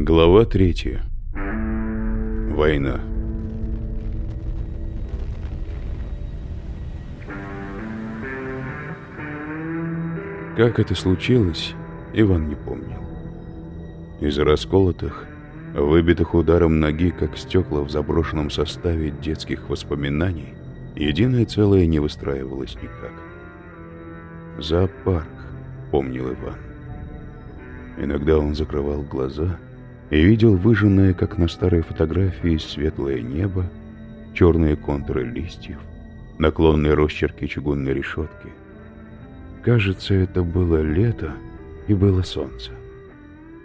Глава третья. Война. Как это случилось, Иван не помнил. Из расколотых, выбитых ударом ноги, как стекла в заброшенном составе детских воспоминаний, единое целое не выстраивалось никак. Зоопарк, помнил Иван. Иногда он закрывал глаза и видел выжженное, как на старой фотографии, светлое небо, черные контуры листьев, наклонные росчерки чугунной решетки. Кажется, это было лето и было солнце.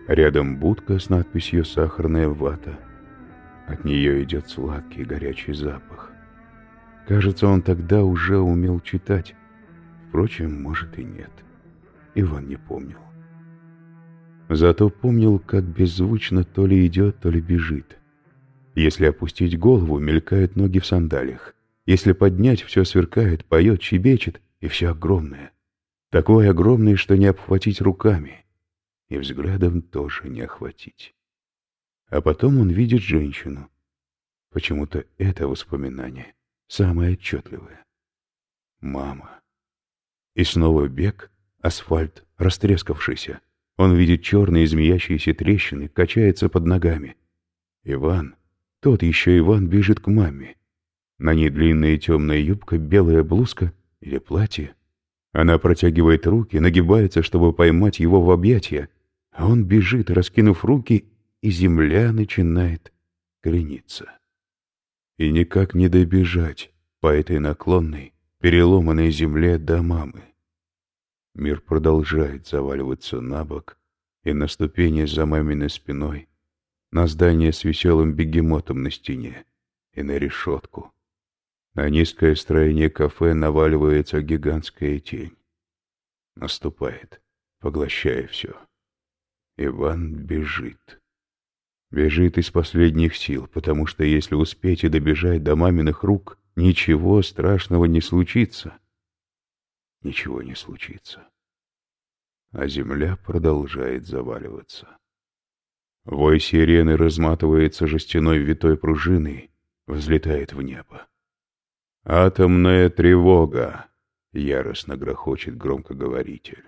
Рядом будка с надписью «Сахарная вата». От нее идет сладкий горячий запах. Кажется, он тогда уже умел читать. Впрочем, может и нет. Иван не помнил. Зато помнил, как беззвучно то ли идет, то ли бежит. Если опустить голову, мелькают ноги в сандалиях. Если поднять, все сверкает, поет, щебечет, и все огромное. Такое огромное, что не обхватить руками. И взглядом тоже не охватить. А потом он видит женщину. Почему-то это воспоминание самое отчетливое. Мама. И снова бег, асфальт, растрескавшийся. Он видит черные змеящиеся трещины, качается под ногами. Иван, тот еще Иван, бежит к маме. На ней длинная темная юбка, белая блузка или платье. Она протягивает руки, нагибается, чтобы поймать его в объятия, а он бежит, раскинув руки, и земля начинает крениться. И никак не добежать по этой наклонной, переломанной земле до мамы. Мир продолжает заваливаться на бок, и на ступени за маминой спиной, на здание с веселым бегемотом на стене и на решетку. На низкое строение кафе наваливается гигантская тень. Наступает, поглощая все. Иван бежит. Бежит из последних сил, потому что если успеть и добежать до маминых рук, ничего страшного не случится ничего не случится. А земля продолжает заваливаться. Вой сирены разматывается жестяной витой пружиной, взлетает в небо. «Атомная тревога!» — яростно грохочет громкоговоритель.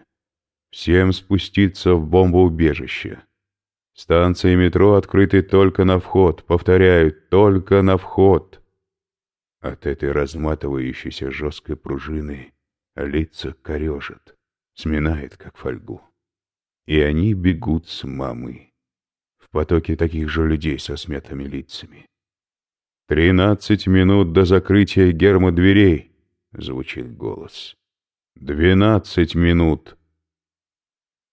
«Всем спуститься в бомбоубежище. Станции метро открыты только на вход, повторяю, только на вход». От этой разматывающейся жесткой пружины лица корежит, сминает, как фольгу. И они бегут с мамы. В потоке таких же людей со смятыми лицами. «Тринадцать минут до закрытия гермодверей!» — звучит голос. «Двенадцать минут!»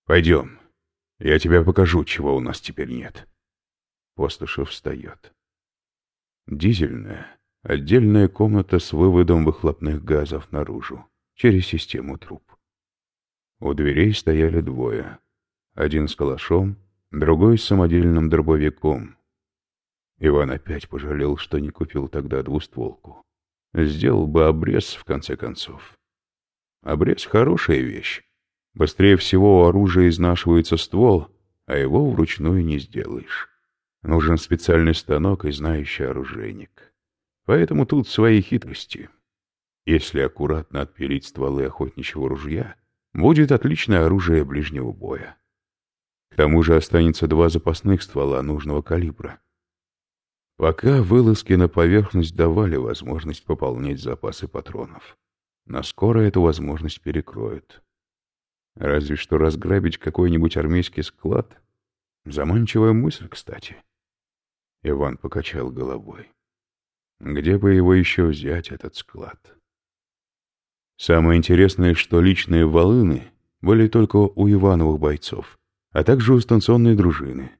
«Пойдем, я тебе покажу, чего у нас теперь нет». Постышев встает. Дизельная, отдельная комната с выводом выхлопных газов наружу через систему труб. У дверей стояли двое. Один с калашом, другой с самодельным дробовиком. Иван опять пожалел, что не купил тогда двустволку. Сделал бы обрез, в конце концов. Обрез — хорошая вещь. Быстрее всего у оружия изнашивается ствол, а его вручную не сделаешь. Нужен специальный станок и знающий оружейник. Поэтому тут свои хитрости. Если аккуратно отпилить стволы охотничьего ружья, будет отличное оружие ближнего боя. К тому же останется два запасных ствола нужного калибра. Пока вылазки на поверхность давали возможность пополнять запасы патронов. Но скоро эту возможность перекроют. Разве что разграбить какой-нибудь армейский склад. Заманчивая мысль, кстати. Иван покачал головой. Где бы его еще взять, этот склад? Самое интересное, что личные волыны были только у Ивановых бойцов, а также у станционной дружины.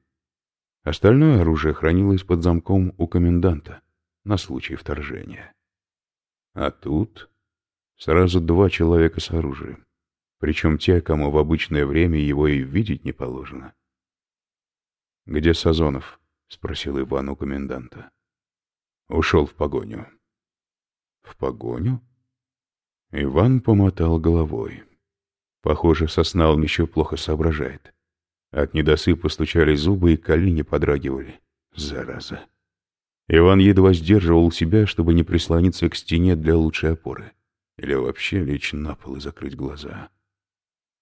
Остальное оружие хранилось под замком у коменданта на случай вторжения. А тут сразу два человека с оружием, причем те, кому в обычное время его и видеть не положено. «Где Сазонов?» — спросил Иван у коменданта. «Ушел в погоню». «В погоню?» Иван помотал головой. Похоже, сосна он еще плохо соображает. От недосыпа стучали зубы и колени подрагивали. Зараза. Иван едва сдерживал себя, чтобы не прислониться к стене для лучшей опоры. Или вообще лечь на пол и закрыть глаза.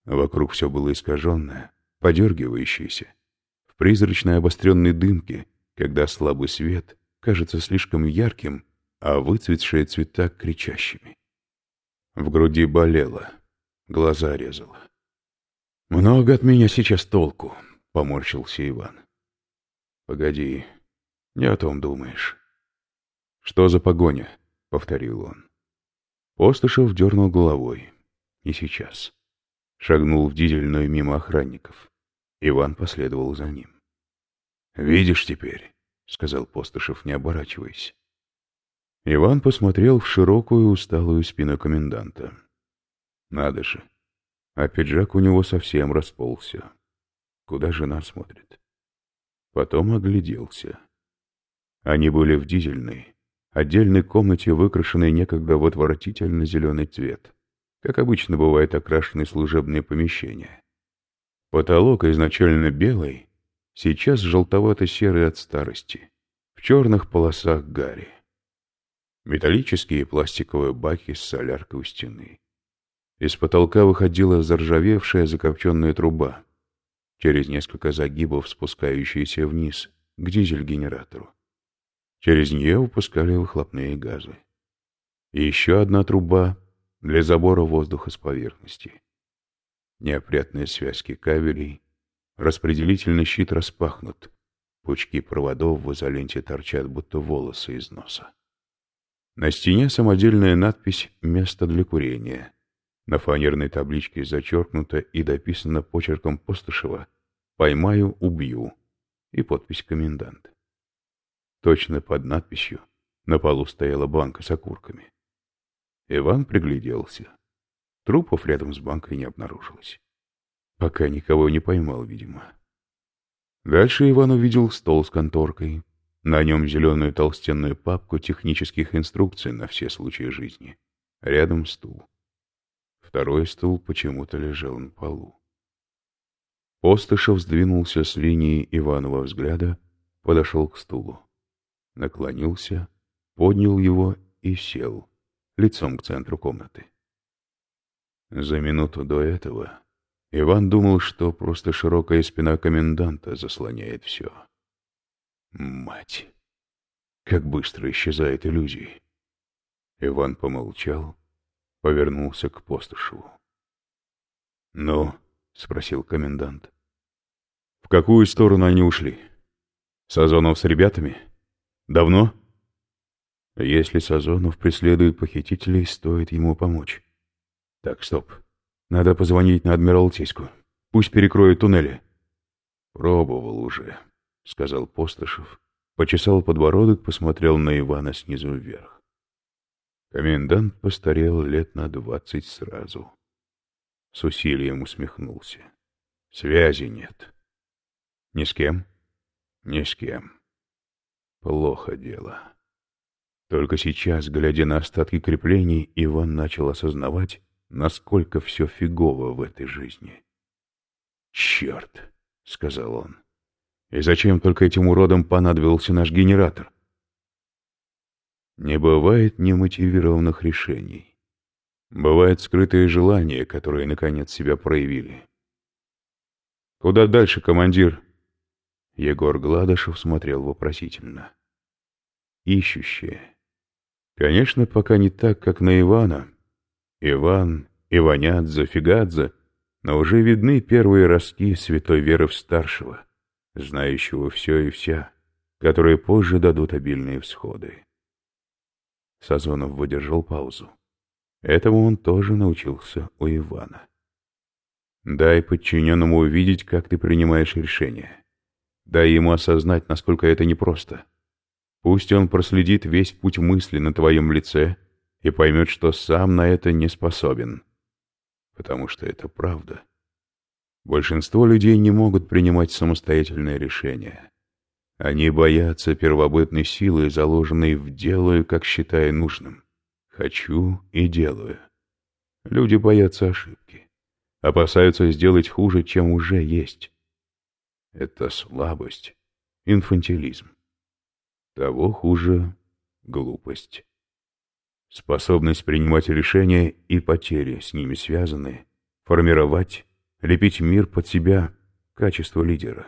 Вокруг все было искаженное, подергивающееся. В призрачной обостренной дымке, когда слабый свет кажется слишком ярким, а выцветшие цвета кричащими. В груди болело, глаза резало. «Много от меня сейчас толку», — поморщился Иван. «Погоди, не о том думаешь». «Что за погоня?» — повторил он. Постышев дернул головой. И сейчас. Шагнул в дизельную мимо охранников. Иван последовал за ним. «Видишь теперь», — сказал Постышев, не оборачиваясь. Иван посмотрел в широкую усталую спину коменданта. «Надо же, а пиджак у него совсем расползся. Куда жена смотрит? Потом огляделся. Они были в дизельной, отдельной комнате, выкрашенной некогда в отвратительно зеленый цвет, как обычно бывает окрашены служебные помещения. Потолок изначально белый, сейчас желтовато-серый от старости, в черных полосах гари. Металлические пластиковые баки с соляркой у стены. Из потолка выходила заржавевшая закопченная труба, через несколько загибов спускающаяся вниз, к дизель-генератору. Через нее выпускали выхлопные газы. И еще одна труба для забора воздуха с поверхности. Неопрятные связки кабелей, распределительный щит распахнут, пучки проводов в изоленте торчат, будто волосы из носа. На стене самодельная надпись «Место для курения». На фанерной табличке зачеркнуто и дописано почерком Постышева «Поймаю, убью» и подпись «Комендант». Точно под надписью на полу стояла банка с окурками. Иван пригляделся. Трупов рядом с банкой не обнаружилось. Пока никого не поймал, видимо. Дальше Иван увидел стол с конторкой. На нем зеленую толстенную папку технических инструкций на все случаи жизни. Рядом стул. Второй стул почему-то лежал на полу. Постышев сдвинулся с линии Иванова взгляда, подошел к стулу. Наклонился, поднял его и сел, лицом к центру комнаты. За минуту до этого Иван думал, что просто широкая спина коменданта заслоняет все. Мать! Как быстро исчезают иллюзии! Иван помолчал, повернулся к Постышеву. «Ну?» — спросил комендант. «В какую сторону они ушли? Сазонов с ребятами? Давно?» «Если Сазонов преследует похитителей, стоит ему помочь. Так, стоп. Надо позвонить на Адмиралтейскую. Пусть перекроют туннели». «Пробовал уже», — сказал Постышев. Почесал подбородок, посмотрел на Ивана снизу вверх. Комендант постарел лет на двадцать сразу. С усилием усмехнулся. Связи нет. Ни с кем? Ни с кем. Плохо дело. Только сейчас, глядя на остатки креплений, Иван начал осознавать, насколько все фигово в этой жизни. «Черт!» — сказал он. «И зачем только этим уродам понадобился наш генератор?» Не бывает немотивированных решений. Бывают скрытые желания, которые, наконец, себя проявили. «Куда дальше, командир?» Егор Гладышев смотрел вопросительно. «Ищущие. Конечно, пока не так, как на Ивана. Иван, Иванядзе, Фигадзе, но уже видны первые ростки святой веры в старшего, знающего все и вся, которые позже дадут обильные всходы. Сазонов выдержал паузу. Этому он тоже научился у Ивана. Дай подчиненному увидеть, как ты принимаешь решения. Дай ему осознать, насколько это непросто. Пусть он проследит весь путь мысли на твоем лице и поймет, что сам на это не способен. Потому что это правда. Большинство людей не могут принимать самостоятельные решения. Они боятся первобытной силы, заложенной в «делаю, как считаю нужным». «Хочу и делаю». Люди боятся ошибки. Опасаются сделать хуже, чем уже есть. — это слабость, инфантилизм. Того хуже — глупость. Способность принимать решения и потери с ними связаны, формировать, лепить мир под себя — качество лидера.